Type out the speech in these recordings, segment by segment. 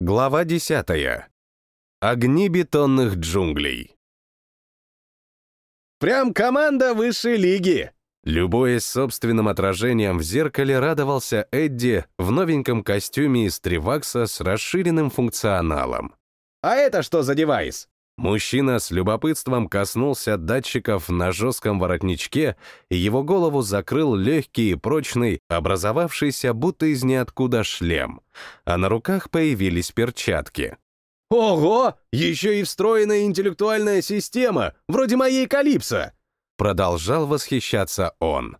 Глава 10. Огни бетонных джунглей. «Прям команда высшей лиги!» Любуясь собственным отражением в зеркале, радовался Эдди в новеньком костюме из тривакса с расширенным функционалом. «А это что за девайс?» Мужчина с любопытством коснулся датчиков на жестком воротничке, и его голову закрыл легкий и прочный, образовавшийся будто из ниоткуда шлем, а на руках появились перчатки. «Ого! Еще и встроенная интеллектуальная система, вроде моей Калипсо!» Продолжал восхищаться он.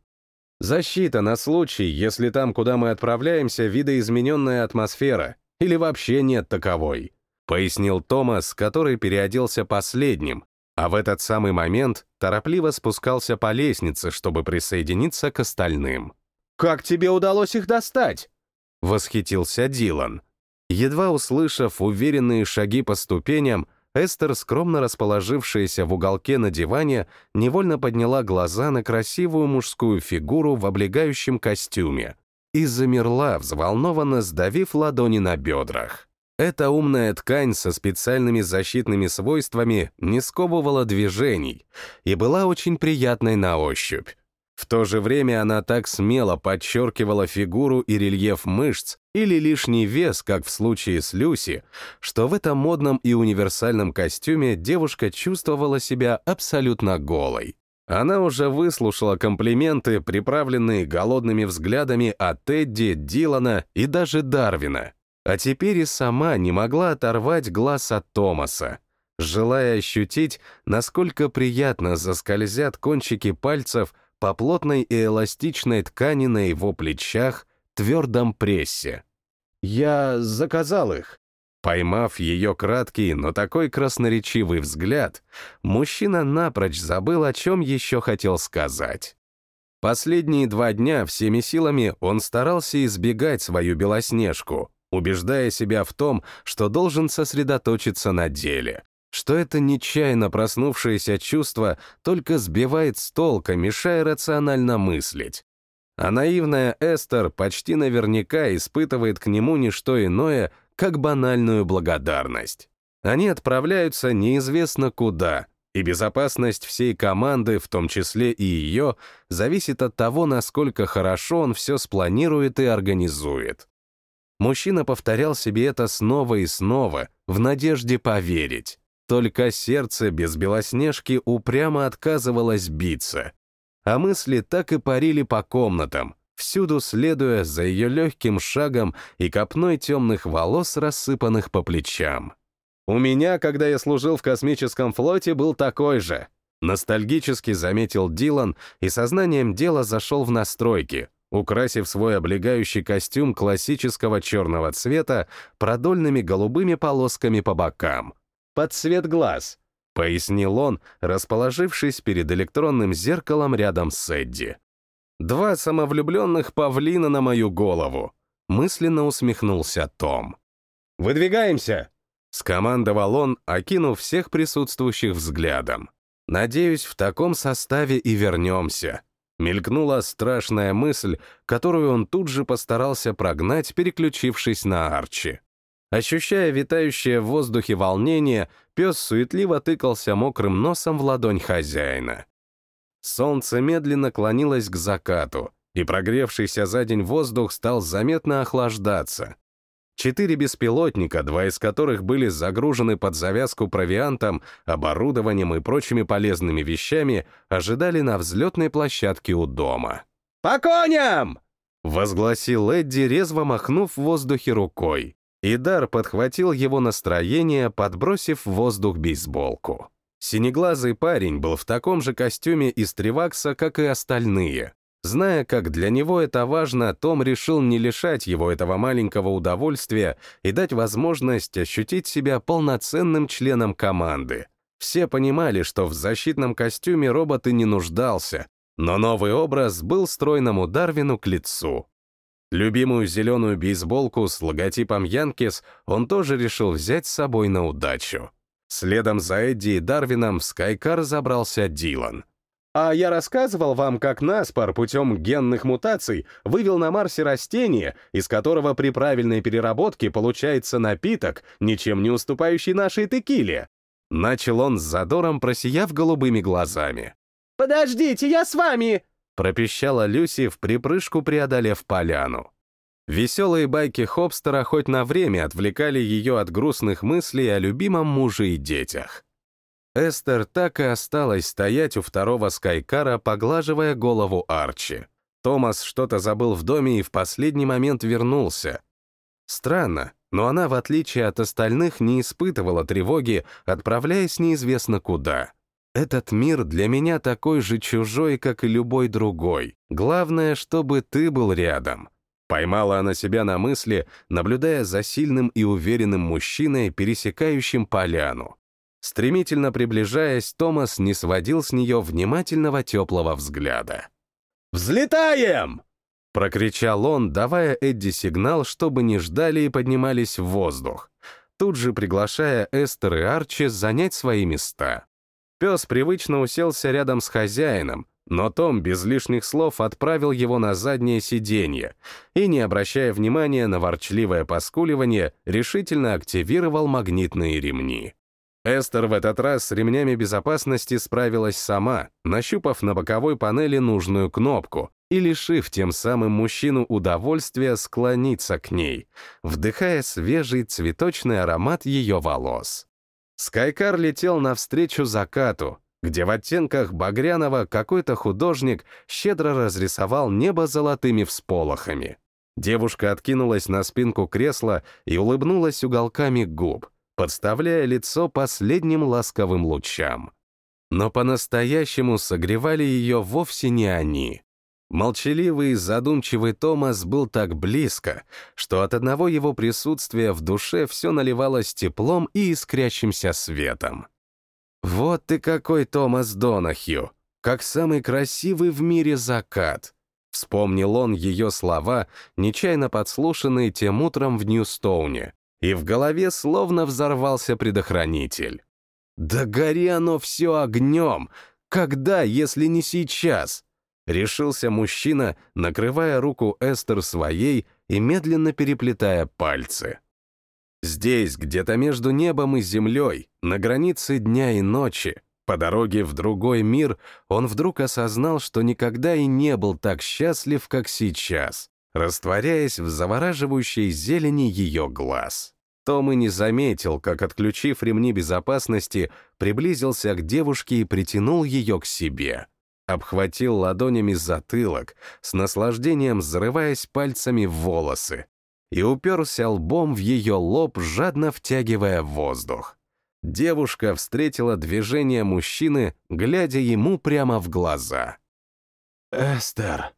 Защита на случай, если там, куда мы отправляемся, видоизмененная атмосфера, или вообще нет таковой пояснил Томас, который переоделся последним, а в этот самый момент торопливо спускался по лестнице, чтобы присоединиться к остальным. «Как тебе удалось их достать?» — восхитился Дилан. Едва услышав уверенные шаги по ступеням, Эстер, скромно расположившаяся в уголке на диване, невольно подняла глаза на красивую мужскую фигуру в облегающем костюме и замерла, взволнованно сдавив ладони на бедрах. Эта умная ткань со специальными защитными свойствами не сковывала движений и была очень приятной на ощупь. В то же время она так смело подчеркивала фигуру и рельеф мышц или лишний вес, как в случае с Люси, что в этом модном и универсальном костюме девушка чувствовала себя абсолютно голой. Она уже выслушала комплименты, приправленные голодными взглядами от Тедди, Дилана и даже Дарвина — а теперь и сама не могла оторвать глаз от Томаса, желая ощутить, насколько приятно заскользят кончики пальцев по плотной и эластичной ткани на его плечах, твердом прессе. «Я заказал их». Поймав ее краткий, но такой красноречивый взгляд, мужчина напрочь забыл, о чем еще хотел сказать. Последние два дня всеми силами он старался избегать свою Белоснежку, убеждая себя в том, что должен сосредоточиться на деле, что это нечаянно проснувшееся чувство только сбивает с толка, мешая рационально мыслить. А наивная Эстер почти наверняка испытывает к нему не что иное, как банальную благодарность. Они отправляются неизвестно куда, и безопасность всей команды, в том числе и ее, зависит от того, насколько хорошо он все спланирует и организует. Мужчина повторял себе это снова и снова, в надежде поверить. Только сердце без Белоснежки упрямо отказывалось биться. А мысли так и парили по комнатам, всюду следуя за ее легким шагом и копной темных волос, рассыпанных по плечам. «У меня, когда я служил в космическом флоте, был такой же», ностальгически заметил Дилан и сознанием дела зашел в настройки, украсив свой облегающий костюм классического черного цвета продольными голубыми полосками по бокам. «Под цвет глаз», — пояснил он, расположившись перед электронным зеркалом рядом с Эдди. «Два самовлюбленных павлина на мою голову», — мысленно усмехнулся Том. «Выдвигаемся!» — скомандовал он, окинув всех присутствующих взглядом. «Надеюсь, в таком составе и вернемся», Мелькнула страшная мысль, которую он тут же постарался прогнать, переключившись на Арчи. Ощущая витающее в воздухе волнение, пес суетливо тыкался мокрым носом в ладонь хозяина. Солнце медленно клонилось к закату, и прогревшийся за день воздух стал заметно охлаждаться, Четыре беспилотника, два из которых были загружены под завязку провиантом, оборудованием и прочими полезными вещами, ожидали на взлетной площадке у дома. «По коням!» — возгласил Эдди, резво махнув в воздухе рукой. Идар подхватил его настроение, подбросив в воздух бейсболку. Синеглазый парень был в таком же костюме из тривакса, как и остальные, Зная, как для него это важно, Том решил не лишать его этого маленького удовольствия и дать возможность ощутить себя полноценным членом команды. Все понимали, что в защитном костюме робот и не нуждался, но новый образ был стройному Дарвину к лицу. Любимую зеленую бейсболку с логотипом Янкис он тоже решил взять с собой на удачу. Следом за Эдди и Дарвином в Скайкар забрался Дилан. А я рассказывал вам, как Наспор путем генных мутаций вывел на Марсе растение, из которого при правильной переработке получается напиток, ничем не уступающий нашей текиле. Начал он с задором, просияв голубыми глазами. «Подождите, я с вами!» пропищала Люси, в припрыжку преодолев поляну. Веселые байки Хопстера хоть на время отвлекали ее от грустных мыслей о любимом муже и детях. Эстер так и осталась стоять у второго скайкара, поглаживая голову Арчи. Томас что-то забыл в доме и в последний момент вернулся. Странно, но она, в отличие от остальных, не испытывала тревоги, отправляясь неизвестно куда. Этот мир для меня такой же чужой, как и любой другой. Главное, чтобы ты был рядом. Поймала она себя на мысли, наблюдая за сильным и уверенным мужчиной, пересекающим поляну. Стремительно приближаясь, Томас не сводил с нее внимательного теплого взгляда. «Взлетаем!» — прокричал он, давая Эдди сигнал, чтобы не ждали и поднимались в воздух, тут же приглашая Эстер и Арчи занять свои места. Пес привычно уселся рядом с хозяином, но Том без лишних слов отправил его на заднее сиденье и, не обращая внимания на ворчливое поскуливание, решительно активировал магнитные ремни. Эстер в этот раз с ремнями безопасности справилась сама, нащупав на боковой панели нужную кнопку и лишив тем самым мужчину удовольствия склониться к ней, вдыхая свежий цветочный аромат ее волос. Скайкар летел навстречу закату, где в оттенках багряного какой-то художник щедро разрисовал небо золотыми всполохами. Девушка откинулась на спинку кресла и улыбнулась уголками губ, подставляя лицо последним ласковым лучам. Но по-настоящему согревали ее вовсе не они. Молчаливый и задумчивый Томас был так близко, что от одного его присутствия в душе все наливалось теплом и искрящимся светом. Вот ты какой Томас Донахью, как самый красивый в мире закат. Вспомнил он ее слова, нечаянно подслушанные тем утром в Ньюстоуне, и в голове словно взорвался предохранитель. Да гори оно все огнем! Когда, если не сейчас? Решился мужчина, накрывая руку Эстер своей и медленно переплетая пальцы. Здесь, где-то между небом и землей, на границе дня и ночи, по дороге в другой мир, он вдруг осознал, что никогда и не был так счастлив, как сейчас, растворяясь в завораживающей зелени ее глаз. Том и не заметил, как, отключив ремни безопасности, приблизился к девушке и притянул ее к себе обхватил ладонями затылок, с наслаждением взрываясь пальцами в волосы, и уперся лбом в ее лоб, жадно втягивая воздух. Девушка встретила движение мужчины, глядя ему прямо в глаза. «Эстер», —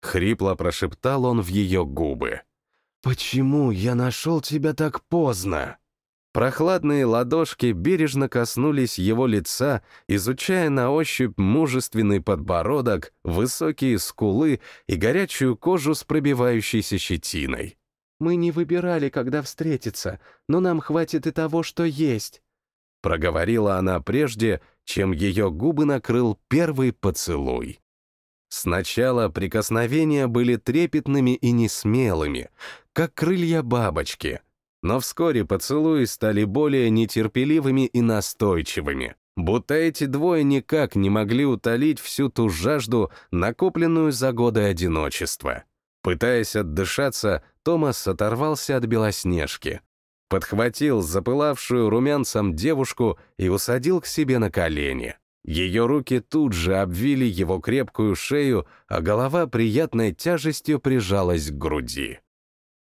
хрипло прошептал он в ее губы, — «почему я нашел тебя так поздно?» Прохладные ладошки бережно коснулись его лица, изучая на ощупь мужественный подбородок, высокие скулы и горячую кожу с пробивающейся щетиной. «Мы не выбирали, когда встретиться, но нам хватит и того, что есть», — проговорила она прежде, чем ее губы накрыл первый поцелуй. Сначала прикосновения были трепетными и несмелыми, как крылья бабочки — но вскоре поцелуи стали более нетерпеливыми и настойчивыми, будто эти двое никак не могли утолить всю ту жажду, накопленную за годы одиночества. Пытаясь отдышаться, Томас оторвался от Белоснежки, подхватил запылавшую румянцем девушку и усадил к себе на колени. Ее руки тут же обвили его крепкую шею, а голова приятной тяжестью прижалась к груди.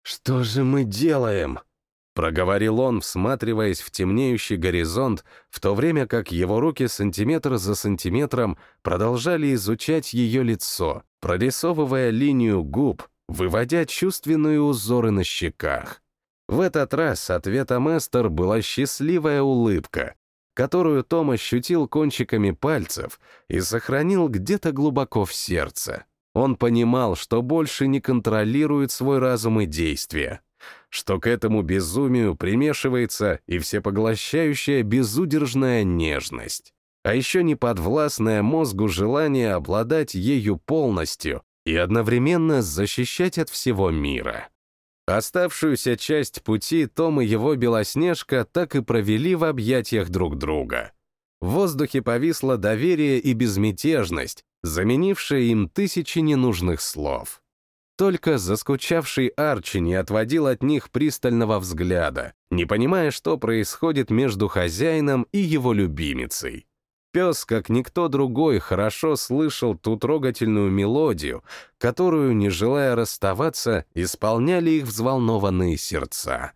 «Что же мы делаем?» Проговорил он, всматриваясь в темнеющий горизонт, в то время как его руки сантиметр за сантиметром продолжали изучать ее лицо, прорисовывая линию губ, выводя чувственные узоры на щеках. В этот раз ответом Эстер была счастливая улыбка, которую Том ощутил кончиками пальцев и сохранил где-то глубоко в сердце. Он понимал, что больше не контролирует свой разум и действия, что к этому безумию примешивается и всепоглощающая безудержная нежность. а еще не подвластное мозгу желание обладать ею полностью и одновременно защищать от всего мира. Оставшуюся часть пути Том и его Белоснежка так и провели в объятиях друг друга. В воздухе повисло доверие и безмятежность, заменившая им тысячи ненужных слов. Только заскучавший Арчи не отводил от них пристального взгляда, не понимая, что происходит между хозяином и его любимицей. Пес, как никто другой, хорошо слышал ту трогательную мелодию, которую, не желая расставаться, исполняли их взволнованные сердца.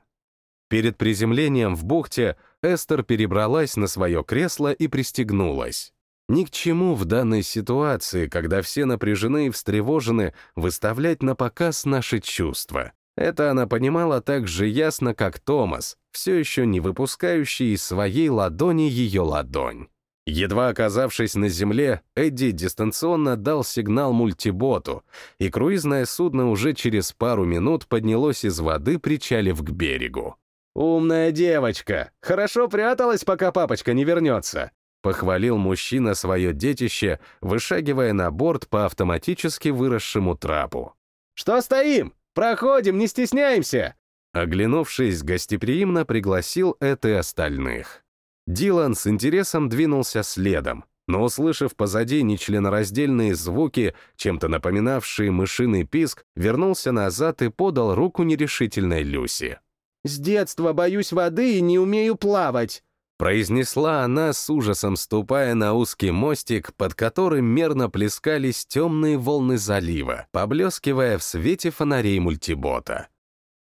Перед приземлением в бухте Эстер перебралась на свое кресло и пристегнулась. Ни к чему в данной ситуации, когда все напряжены и встревожены, выставлять на показ наши чувства. Это она понимала так же ясно, как Томас, все еще не выпускающий из своей ладони ее ладонь. Едва оказавшись на земле, Эдди дистанционно дал сигнал мультиботу, и круизное судно уже через пару минут поднялось из воды, причалив к берегу. «Умная девочка! Хорошо пряталась, пока папочка не вернется!» Похвалил мужчина свое детище, вышагивая на борт по автоматически выросшему трапу. «Что стоим? Проходим, не стесняемся!» Оглянувшись, гостеприимно пригласил это и остальных. Дилан с интересом двинулся следом, но, услышав позади нечленораздельные звуки, чем-то напоминавшие мышиный писк, вернулся назад и подал руку нерешительной Люси. «С детства боюсь воды и не умею плавать», произнесла она с ужасом, ступая на узкий мостик, под которым мерно плескались темные волны залива, поблескивая в свете фонарей мультибота.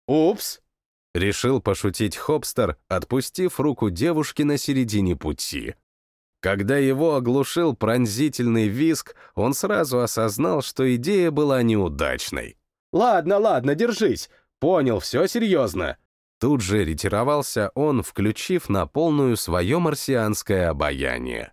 «Упс!» — решил пошутить Хопстер, отпустив руку девушки на середине пути. Когда его оглушил пронзительный визг, он сразу осознал, что идея была неудачной. «Ладно, ладно, держись. Понял, все серьезно». Тут же ретировался он, включив на полную свое марсианское обаяние.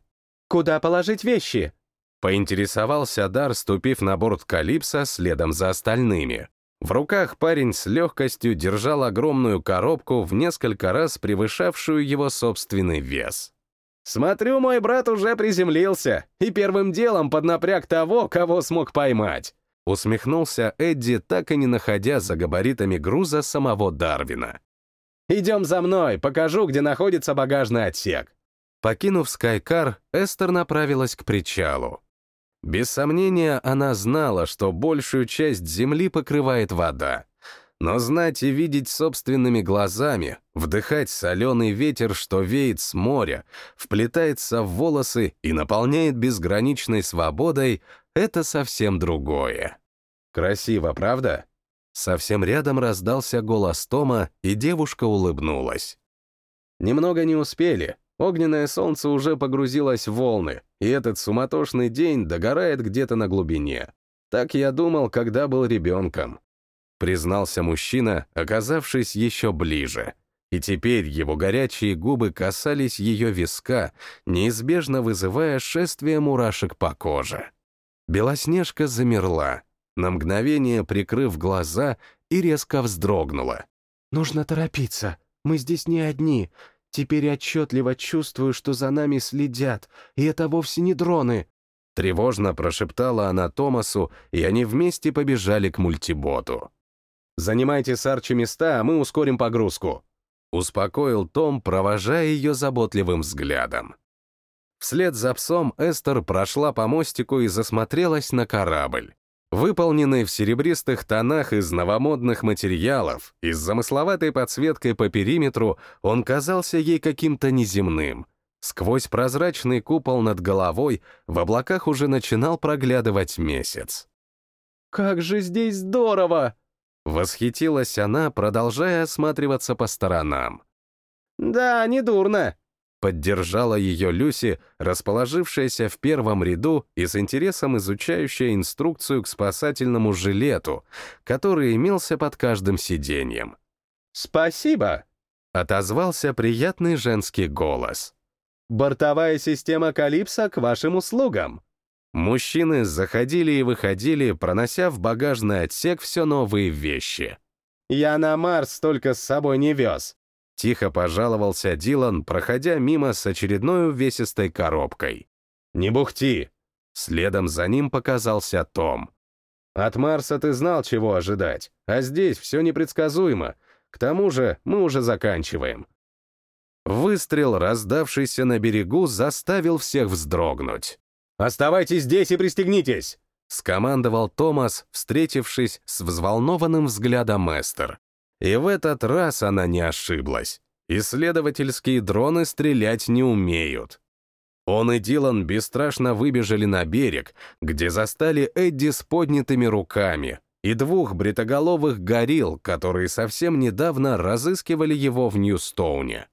«Куда положить вещи?» Поинтересовался Дар, ступив на борт Калипса следом за остальными. В руках парень с легкостью держал огромную коробку в несколько раз превышавшую его собственный вес. «Смотрю, мой брат уже приземлился, и первым делом поднапряг того, кого смог поймать», усмехнулся Эдди, так и не находя за габаритами груза самого Дарвина. «Идем за мной, покажу, где находится багажный отсек». Покинув Скайкар, Эстер направилась к причалу. Без сомнения, она знала, что большую часть земли покрывает вода. Но знать и видеть собственными глазами, вдыхать соленый ветер, что веет с моря, вплетается в волосы и наполняет безграничной свободой, это совсем другое. Красиво, правда? Совсем рядом раздался голос Тома, и девушка улыбнулась. Немного не успели, Огненное солнце уже погрузилось в волны, и этот суматошный день догорает где-то на глубине. Так я думал, когда был ребенком. Признался мужчина, оказавшись еще ближе. И теперь его горячие губы касались ее виска, неизбежно вызывая шествие мурашек по коже. Белоснежка замерла, на мгновение прикрыв глаза и резко вздрогнула. «Нужно торопиться. Мы здесь не одни. Теперь отчетливо чувствую, что за нами следят, и это вовсе не дроны. Тревожно прошептала она Томасу, и они вместе побежали к мультиботу. «Занимайте с Арчи места, а мы ускорим погрузку», — успокоил Том, провожая ее заботливым взглядом. Вслед за псом Эстер прошла по мостику и засмотрелась на корабль. Выполненный в серебристых тонах из новомодных материалов и с замысловатой подсветкой по периметру, он казался ей каким-то неземным. Сквозь прозрачный купол над головой в облаках уже начинал проглядывать месяц. «Как же здесь здорово!» Восхитилась она, продолжая осматриваться по сторонам. «Да, не дурно», Поддержала ее Люси, расположившаяся в первом ряду и с интересом изучающая инструкцию к спасательному жилету, который имелся под каждым сиденьем. «Спасибо!» — отозвался приятный женский голос. «Бортовая система Калипса к вашим услугам!» Мужчины заходили и выходили, пронося в багажный отсек все новые вещи. «Я на Марс только с собой не вез. Тихо пожаловался Дилан, проходя мимо с очередной увесистой коробкой. «Не бухти!» Следом за ним показался Том. «От Марса ты знал, чего ожидать, а здесь все непредсказуемо. К тому же мы уже заканчиваем». Выстрел, раздавшийся на берегу, заставил всех вздрогнуть. «Оставайтесь здесь и пристегнитесь!» — скомандовал Томас, встретившись с взволнованным взглядом Эстер. И в этот раз она не ошиблась. Исследовательские дроны стрелять не умеют. Он и Дилан бесстрашно выбежали на берег, где застали Эдди с поднятыми руками и двух бритоголовых горилл, которые совсем недавно разыскивали его в Ньюстоуне.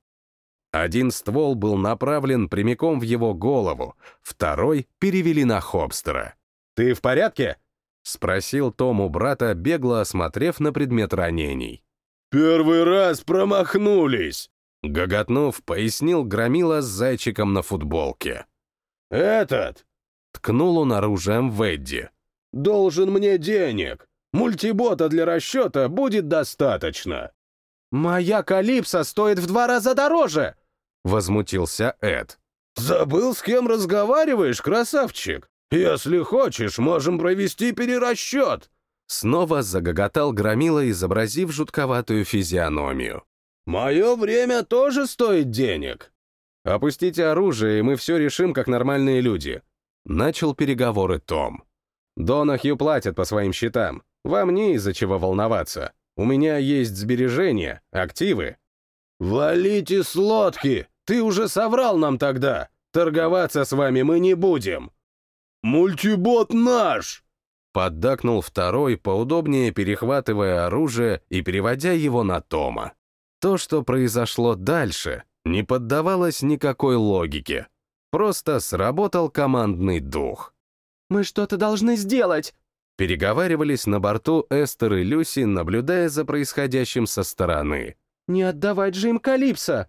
Один ствол был направлен прямиком в его голову, второй перевели на Хобстера. «Ты в порядке?» — спросил Том у брата, бегло осмотрев на предмет ранений. «Первый раз промахнулись!» Гоготнув, пояснил Громила с зайчиком на футболке. «Этот!» — ткнул он оружием в Эдди. «Должен мне денег. Мультибота для расчета будет достаточно». «Моя Калипсо стоит в два раза дороже!» — возмутился Эд. «Забыл, с кем разговариваешь, красавчик? Если хочешь, можем провести перерасчет!» Снова загоготал Громила, изобразив жутковатую физиономию. «Мое время тоже стоит денег!» «Опустите оружие, и мы все решим, как нормальные люди», — начал переговоры Том. «Донахью платят по своим счетам. Вам не из-за чего волноваться. У меня есть сбережения, активы». «Валите с лодки! Ты уже соврал нам тогда! Торговаться с вами мы не будем!» «Мультибот наш!» Поддакнул второй, поудобнее перехватывая оружие и переводя его на Тома. То, что произошло дальше, не поддавалось никакой логике. Просто сработал командный дух. «Мы что-то должны сделать!» Переговаривались на борту Эстер и Люси, наблюдая за происходящим со стороны. «Не отдавать же им Калипсо!»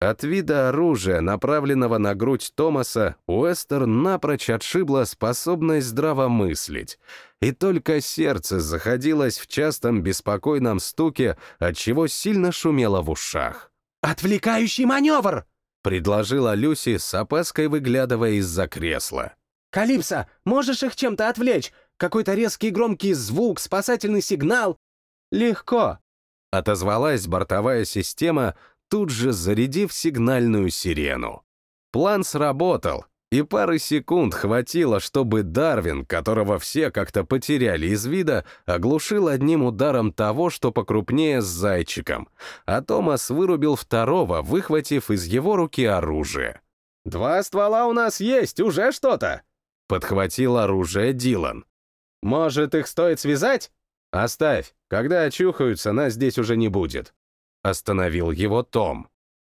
От вида оружия, направленного на грудь Томаса, Уэстер напрочь отшибла способность здраво мыслить, и только сердце заходилось в частом беспокойном стуке, отчего сильно шумело в ушах. «Отвлекающий маневр!» — предложила Люси, с опаской выглядывая из-за кресла. «Калипсо, можешь их чем-то отвлечь? Какой-то резкий громкий звук, спасательный сигнал?» «Легко», — отозвалась бортовая система, тут же зарядив сигнальную сирену. План сработал, и пары секунд хватило, чтобы Дарвин, которого все как-то потеряли из вида, оглушил одним ударом того, что покрупнее с зайчиком, а Томас вырубил второго, выхватив из его руки оружие. «Два ствола у нас есть, уже что-то!» — подхватил оружие Дилан. «Может, их стоит связать?» «Оставь, когда очухаются, нас здесь уже не будет», Остановил его Том.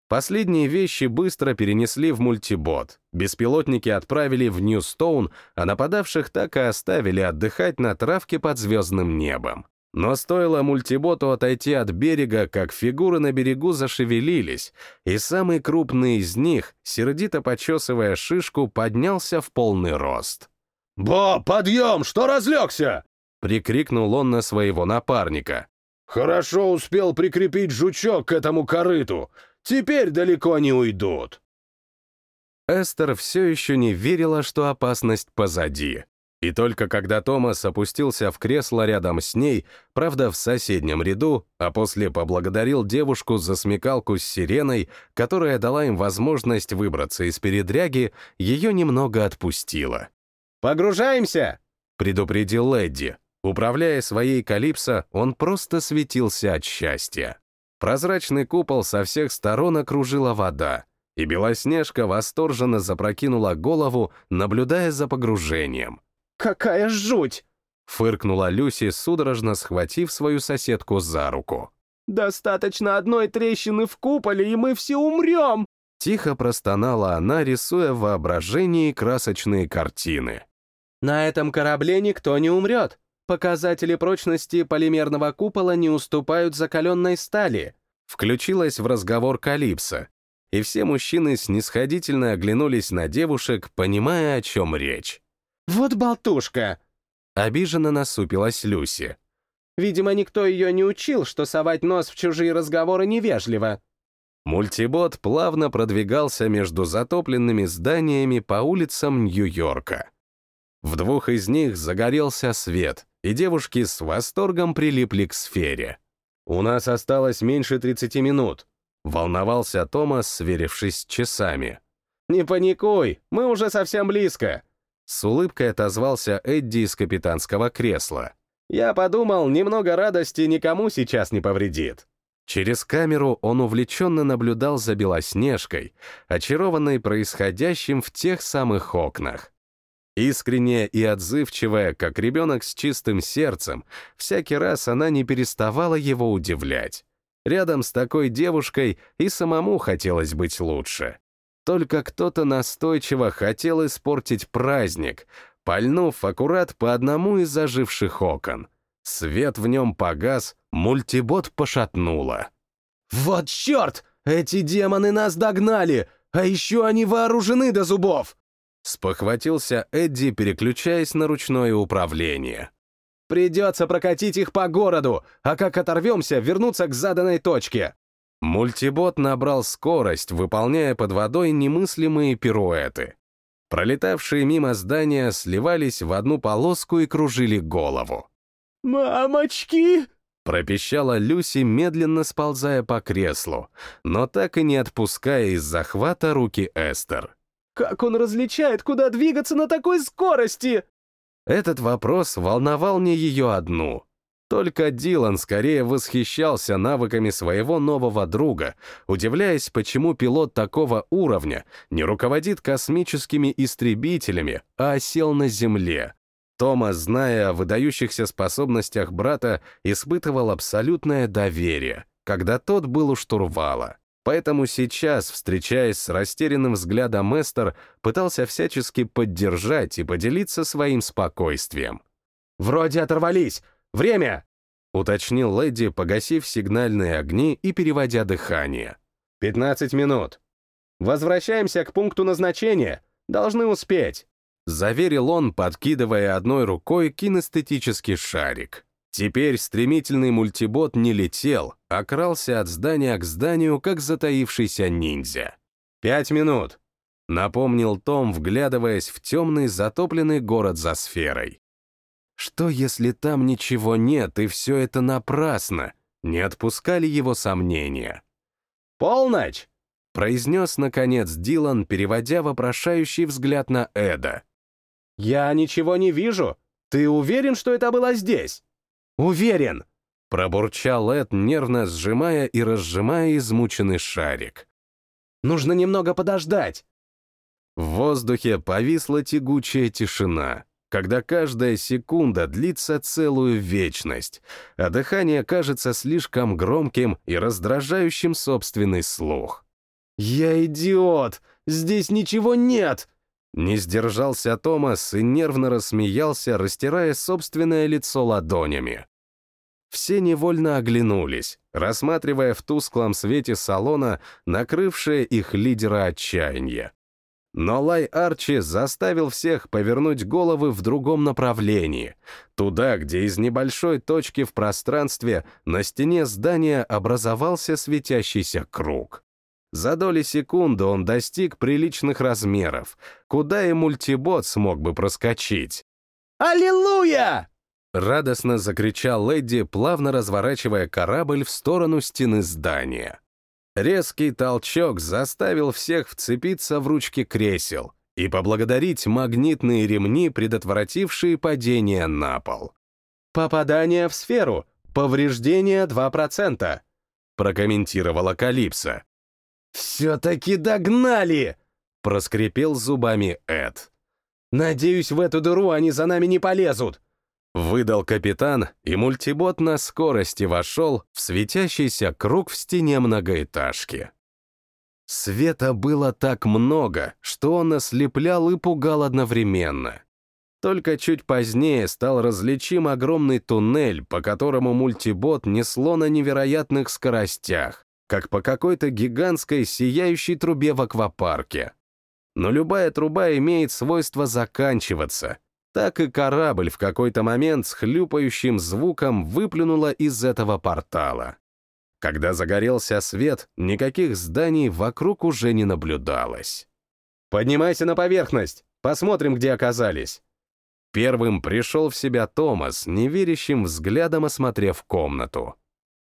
Последние вещи быстро перенесли в мультибот. Беспилотники отправили в Ньюстоун, а нападавших так и оставили отдыхать на травке под звездным небом. Но стоило мультиботу отойти от берега, как фигуры на берегу зашевелились, и самый крупный из них, сердито почесывая шишку, поднялся в полный рост. «Бо, подъем! Что разлегся?» — прикрикнул он на своего напарника. Хорошо успел прикрепить жучок к этому корыту. Теперь далеко не уйдут. Эстер все еще не верила, что опасность позади. И только когда Томас опустился в кресло рядом с ней, правда, в соседнем ряду, а после поблагодарил девушку за смекалку с сиреной, которая дала им возможность выбраться из передряги, ее немного отпустила. «Погружаемся!» — предупредил Эдди. Управляя своей Калипсо, он просто светился от счастья. Прозрачный купол со всех сторон окружила вода, и Белоснежка восторженно запрокинула голову, наблюдая за погружением. «Какая жуть!» — фыркнула Люси, судорожно схватив свою соседку за руку. «Достаточно одной трещины в куполе, и мы все умрем!» Тихо простонала она, рисуя в воображении красочные картины. «На этом корабле никто не умрет. Показатели прочности полимерного купола не уступают закаленной стали. Включилась в разговор Калипсо, и все мужчины снисходительно оглянулись на девушек, понимая, о чем речь. «Вот болтушка!» Обиженно насупилась Люси. «Видимо, никто ее не учил, что совать нос в чужие разговоры невежливо». Мультибот плавно продвигался между затопленными зданиями по улицам Нью-Йорка. В двух из них загорелся свет, и девушки с восторгом прилипли к сфере. «У нас осталось меньше 30 минут», — волновался Томас, сверившись с часами. «Не паникуй, мы уже совсем близко», — с улыбкой отозвался Эдди из капитанского кресла. «Я подумал, немного радости никому сейчас не повредит». Через камеру он увлеченно наблюдал за Белоснежкой, очарованной происходящим в тех самых окнах. Искренняя и отзывчивая, как ребенок с чистым сердцем, всякий раз она не переставала его удивлять. Рядом с такой девушкой и самому хотелось быть лучше. Только кто-то настойчиво хотел испортить праздник, пальнув аккурат по одному из заживших окон. Свет в нем погас, мультибот пошатнуло. «Вот черт! Эти демоны нас догнали! А еще они вооружены до зубов!» Спохватился Эдди, переключаясь на ручное управление. «Придется прокатить их по городу, а как оторвемся, вернуться к заданной точке». Мультибот набрал скорость, выполняя под водой немыслимые пируэты. Пролетавшие мимо здания сливались в одну полоску и кружили голову. «Мамочки!» пропищала Люси, медленно сползая по креслу, но так и не отпуская из захвата руки Эстер. Как он различает, куда двигаться на такой скорости? Этот вопрос волновал не ее одну. Только Дилан скорее восхищался навыками своего нового друга, удивляясь, почему пилот такого уровня не руководит космическими истребителями, а осел на Земле. Томас, зная о выдающихся способностях брата, испытывал абсолютное доверие, когда тот был у штурвала. Поэтому сейчас, встречаясь с растерянным взглядом Эстер, пытался всячески поддержать и поделиться своим спокойствием. «Вроде оторвались! Время!» — уточнил леди, погасив сигнальные огни и переводя дыхание. «Пятнадцать минут. Возвращаемся к пункту назначения. Должны успеть», — заверил он, подкидывая одной рукой кинестетический шарик. Теперь стремительный мультибот не летел, а крался от здания к зданию, как затаившийся ниндзя. «Пять минут», — напомнил Том, вглядываясь в темный затопленный город за сферой. Что, если там ничего нет, и все это напрасно? Не отпускали его сомнения. «Полночь!» — произнес, наконец, Дилан, переводя вопрошающий взгляд на Эда. «Я ничего не вижу. Ты уверен, что это было здесь?» «Уверен!» — пробурчал Эд, нервно сжимая и разжимая измученный шарик. «Нужно немного подождать!» В воздухе повисла тягучая тишина, когда каждая секунда длится целую вечность, а дыхание кажется слишком громким и раздражающим собственный слух. «Я идиот! Здесь ничего нет!» Не сдержался Томас и нервно рассмеялся, растирая собственное лицо ладонями. Все невольно оглянулись, рассматривая в тусклом свете салона накрывшее их лидера отчаяния. Но Лай Арчи заставил всех повернуть головы в другом направлении, туда, где из небольшой точки в пространстве на стене здания образовался светящийся круг. За доли секунды он достиг приличных размеров, куда и мультибот смог бы проскочить. «Аллилуйя!» Радостно закричал Эдди, плавно разворачивая корабль в сторону стены здания. Резкий толчок заставил всех вцепиться в ручки кресел и поблагодарить магнитные ремни, предотвратившие падение на пол. «Попадание в сферу. Повреждение 2%, — прокомментировала Калипсо. «Все-таки догнали!» — проскрипел зубами Эд. «Надеюсь, в эту дыру они за нами не полезут!» Выдал капитан, и мультибот на скорости вошел в светящийся круг в стене многоэтажки. Света было так много, что он ослеплял и пугал одновременно. Только чуть позднее стал различим огромный туннель, по которому мультибот несло на невероятных скоростях как по какой-то гигантской сияющей трубе в аквапарке. Но любая труба имеет свойство заканчиваться. Так и корабль в какой-то момент с хлюпающим звуком выплюнула из этого портала. Когда загорелся свет, никаких зданий вокруг уже не наблюдалось. «Поднимайся на поверхность! Посмотрим, где оказались!» Первым пришел в себя Томас, неверящим взглядом осмотрев комнату.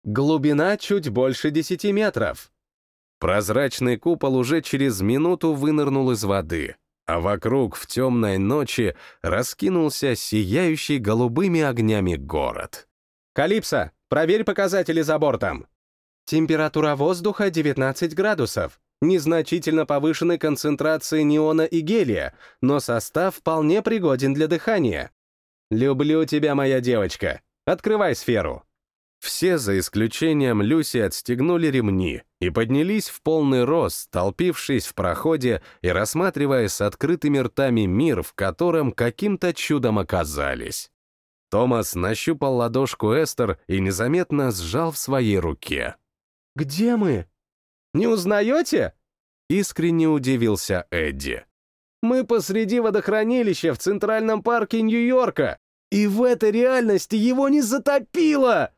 «Глубина чуть больше десяти метров!» Прозрачный купол уже через минуту вынырнул из воды, а вокруг в темной ночи раскинулся сияющий голубыми огнями город. «Калипсо, проверь показатели за бортом!» Температура воздуха 19 градусов. Незначительно повышенной концентрации неона и гелия, но состав вполне пригоден для дыхания. Люблю тебя, моя девочка. Открывай сферу. Все, за исключением Люси, отстегнули ремни и поднялись в полный рост, толпившись в проходе и рассматривая с открытыми ртами мир, в котором каким-то чудом оказались. Томас нащупал ладошку Эстер и незаметно сжал в своей руке. «Где мы?» «Не узнаете?» Искренне удивился Эдди. «Мы посреди водохранилища в Центральном парке Нью-Йорка, и в этой реальности его не затопило!»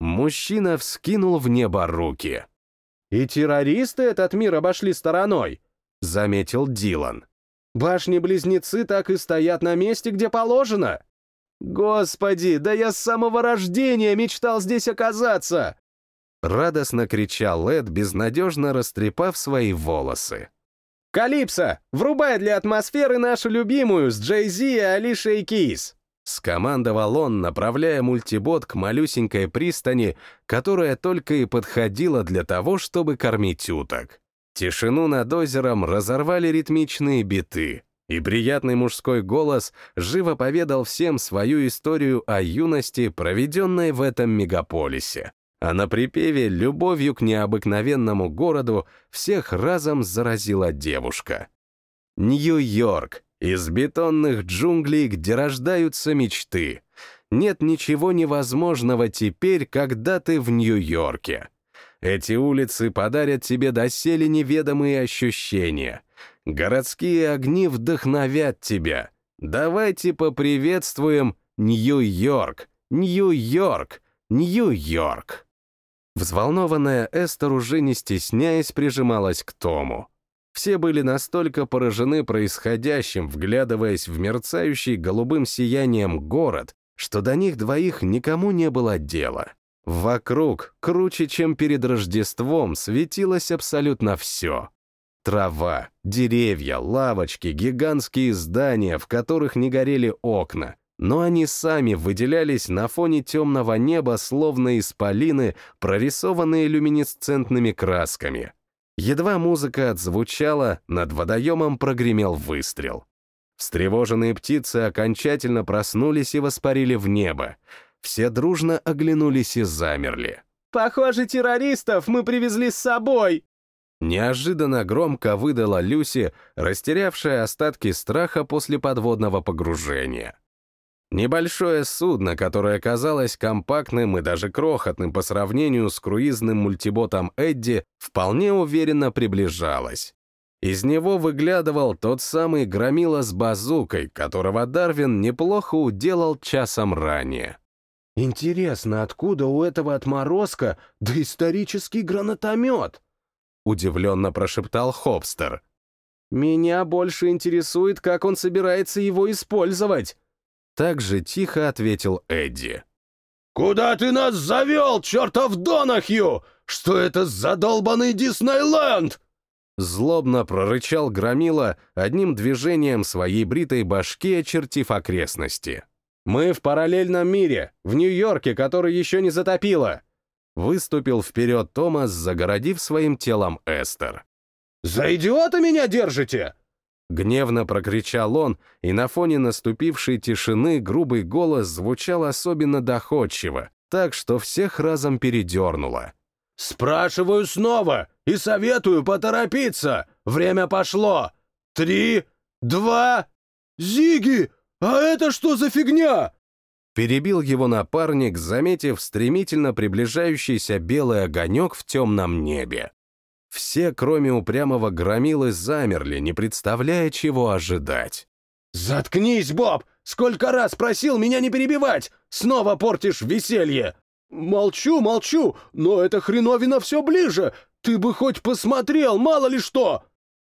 Мужчина вскинул в небо руки. «И террористы этот мир обошли стороной», — заметил Дилан. «Башни-близнецы так и стоят на месте, где положено. Господи, да я с самого рождения мечтал здесь оказаться!» Радостно кричал Эд, безнадежно растрепав свои волосы. «Калипсо, врубай для атмосферы нашу любимую с Джей Зи и Алишей Кис!» Скомандовал он, направляя мультибот к малюсенькой пристани, которая только и подходила для того, чтобы кормить уток. Тишину над озером разорвали ритмичные биты, и приятный мужской голос живо поведал всем свою историю о юности, проведенной в этом мегаполисе. А на припеве любовью к необыкновенному городу всех разом заразила девушка. Нью-Йорк, из бетонных джунглей, где рождаются мечты. Нет ничего невозможного теперь, когда ты в Нью-Йорке. Эти улицы подарят тебе доселе неведомые ощущения. Городские огни вдохновят тебя. Давайте поприветствуем Нью-Йорк, Нью-Йорк, Нью-Йорк. Взволнованная Эстер уже не стесняясь прижималась к Тому. Все были настолько поражены происходящим, вглядываясь в мерцающий голубым сиянием город, что до них двоих никому не было дела. Вокруг, круче, чем перед Рождеством, светилось абсолютно все. Трава, деревья, лавочки, гигантские здания, в которых не горели окна, но они сами выделялись на фоне темного неба, словно исполины, прорисованные люминесцентными красками. Едва музыка отзвучала, над водоемом прогремел выстрел. Встревоженные птицы окончательно проснулись и воспарили в небо. Все дружно оглянулись и замерли. «Похоже, террористов мы привезли с собой!» Неожиданно громко выдала Люси, растерявшая остатки страха после подводного погружения. Небольшое судно, которое казалось компактным и даже крохотным по сравнению с круизным мультиботом Эдди, вполне уверенно приближалось. Из него выглядывал тот самый громила с базукой, которого Дарвин неплохо уделал часом ранее. «Интересно, откуда у этого отморозка доисторический гранатомет?» — удивленно прошептал Хопстер. «Меня больше интересует, как он собирается его использовать», так же тихо ответил Эдди. «Куда ты нас завел, чертов Донахью? Что это за долбанный Диснейленд?» Злобно прорычал Громила, одним движением своей бритой башки очертив окрестности. «Мы в параллельном мире, в Нью-Йорке, который еще не затопило!» Выступил вперед Томас, загородив своим телом Эстер. «За идиота меня держите? Гневно прокричал он, и на фоне наступившей тишины грубый голос звучал особенно доходчиво, так что всех разом передернуло. «Спрашиваю снова и советую поторопиться. Время пошло. Три, два... Зиги, а это что за фигня?» Перебил его напарник, заметив стремительно приближающийся белый огонек в темном небе. Все, кроме упрямого громилы, замерли, не представляя, чего ожидать. «Заткнись, Боб! Сколько раз просил меня не перебивать! Снова портишь веселье!» «Молчу, молчу, но эта хреновина все ближе! Ты бы хоть посмотрел, мало ли что!»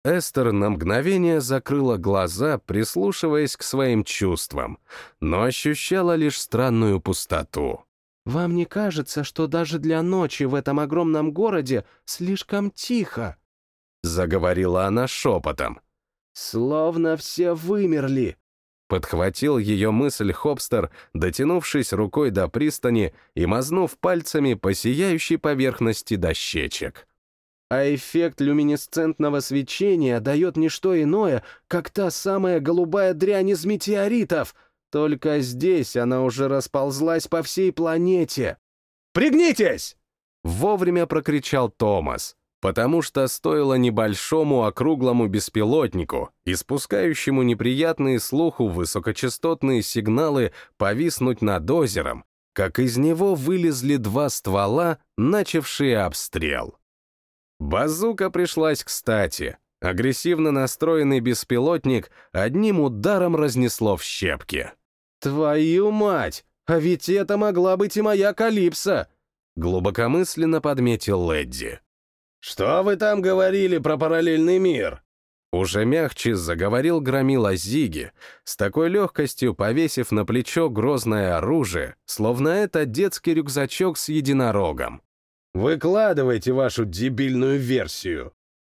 Эстер на мгновение закрыла глаза, прислушиваясь к своим чувствам, но ощущала лишь странную пустоту. «Вам не кажется, что даже для ночи в этом огромном городе слишком тихо?» Заговорила она шепотом. «Словно все вымерли». Подхватил ее мысль Хопстер, дотянувшись рукой до пристани и мазнув пальцами по сияющей поверхности дощечек. А эффект люминесцентного свечения дает не что иное, как та самая голубая дрянь из метеоритов. Только здесь она уже расползлась по всей планете. «Пригнитесь!» Вовремя прокричал Томас, потому что стоило небольшому округлому беспилотнику, испускающему неприятные слуху высокочастотные сигналы, повиснуть над озером, как из него вылезли два ствола, начавшие обстрел. Базука пришлась кстати. Агрессивно настроенный беспилотник одним ударом разнесло в щепки. «Твою мать! А ведь это могла быть и моя Калипсо!» Глубокомысленно подметил Ледди. «Что вы там говорили про параллельный мир?» Уже мягче заговорил громила Зиги, с такой легкостью повесив на плечо грозное оружие, словно это детский рюкзачок с единорогом. Выкладывайте вашу дебильную версию.